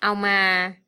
ao mà.